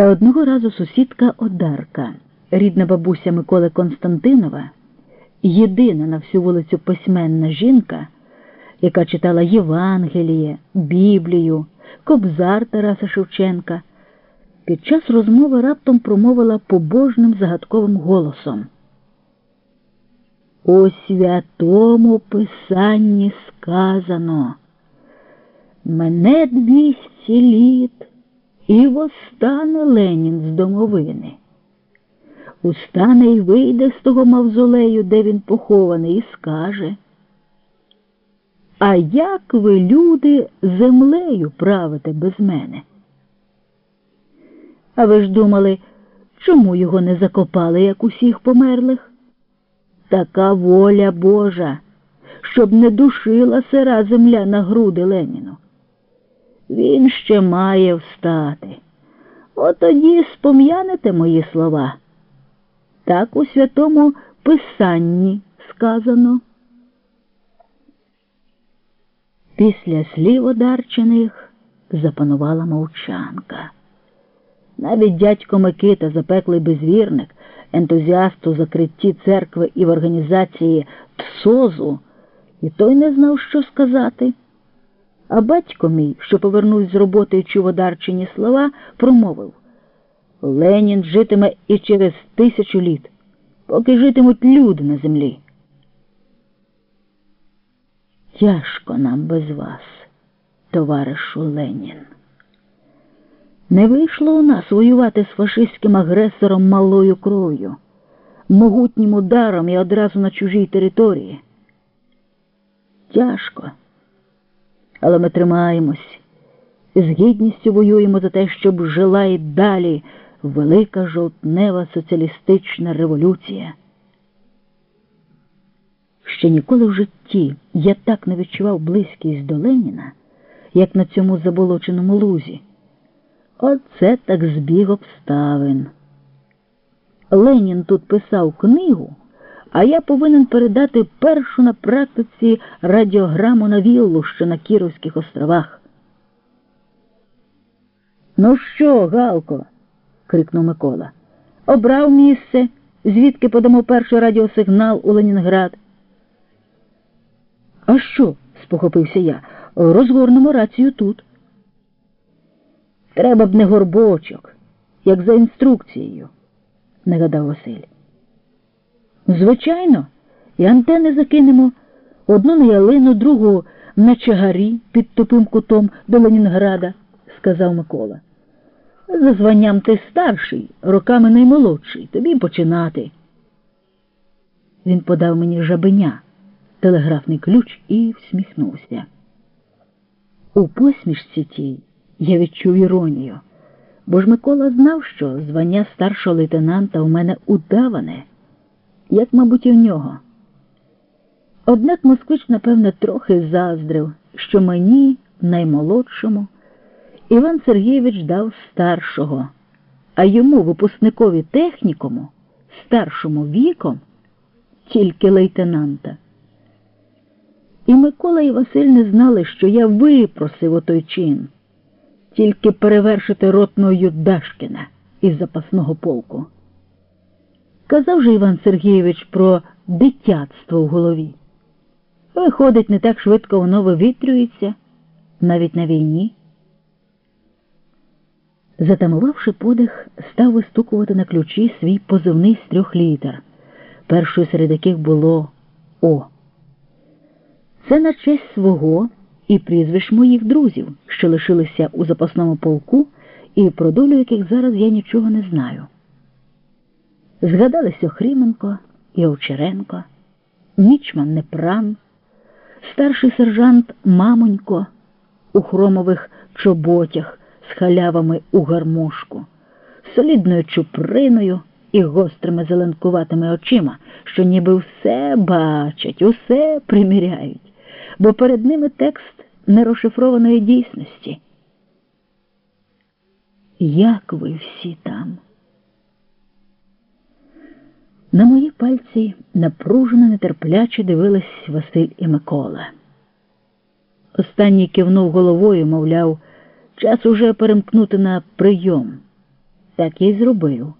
Та одного разу сусідка Одарка, рідна бабуся Миколи Константинова, єдина на всю вулицю письменна жінка, яка читала Євангеліє, Біблію, Кобзар Тараса Шевченка, під час розмови раптом промовила побожним загадковим голосом. У святому писанні сказано, мене двісті літ і восстане Ленін з домовини. Устане й вийде з того мавзолею, де він похований, і скаже. А як ви, люди, землею правите без мене? А ви ж думали, чому його не закопали, як усіх померлих? Така воля Божа, щоб не душила сира земля на груди Леніну. Він ще має встати. От тоді спом'янете мої слова. Так у святому Писанні сказано. Після слів одарчених запанувала мовчанка. Навіть дядько Микита, запеклий безвірник, ентузіаст у закритті церкви і в організації ТСОЗу, і той не знав, що сказати. А батько мій, що повернувся з роботи і чув одарчені слова, промовив Ленін житиме і через тисячу літ, поки житимуть люди на землі. Тяжко нам без вас, товаришу Ленін. Не вийшло у нас воювати з фашистським агресором малою кров'ю, могутнім ударом і одразу на чужій території. Тяжко, але ми тримаємось з гідністю воюємо за те, щоб жила і далі велика жовтнева соціалістична революція. Ще ніколи в житті я так не відчував близькість до Леніна, як на цьому заболоченому лузі. Оце так збіг обставин. Ленін тут писав книгу, а я повинен передати першу на практиці радіограму на віллу, що на Кіровських островах. Ну що, Галко? крикнув Микола. Обрав місце, звідки подамо перший радіосигнал у Ленінград. А що? спохопився я. Розгорнемо рацію тут. Треба б не горбочок, як за інструкцією, нагадав Василь. Звичайно, і антени закинемо одну на ялину, другу на чагарі під тупим кутом до Ленінграда, сказав Микола. За званням ти старший, роками наймолодший, тобі починати. Він подав мені жабеня, телеграфний ключ і всміхнувся. У посмішці тій я відчув іронію, бо ж Микола знав, що звання старшого лейтенанта у мене удаване, як, мабуть, і в нього. Однак москвич, напевне, трохи заздрив, що мені, наймолодшому, Іван Сергійович дав старшого, а йому, випускникові технікуму, старшому віком, тільки лейтенанта. І Микола і Василь не знали, що я випросив отой чин, тільки перевершити ротною Дашкіна із запасного полку. Казав же Іван Сергійович про дитятство в голові. Виходить, не так швидко воно вивітрюється, навіть на війні. Затамувавши подих, став вистукувати на ключі свій позивний з трьох літер, першою серед яких було О. Це на честь свого і прізвищ моїх друзів, що лишилися у запасному полку, і про долю яких зараз я нічого не знаю. Згадалися Хріменко і Овчаренко, Нічман Непран, старший сержант Мамонько у хромових чоботях з халявами у гармошку, солідною чуприною і гострими зеленкуватими очима, що ніби все бачать, усе приміряють, бо перед ними текст нерозшифрованої дійсності. Як ви всі там? На мої пальці напружено нетерпляче дивились Василь і Микола. Останній кивнув головою, мовляв, час уже перемкнути на прийом. Так я й зробив.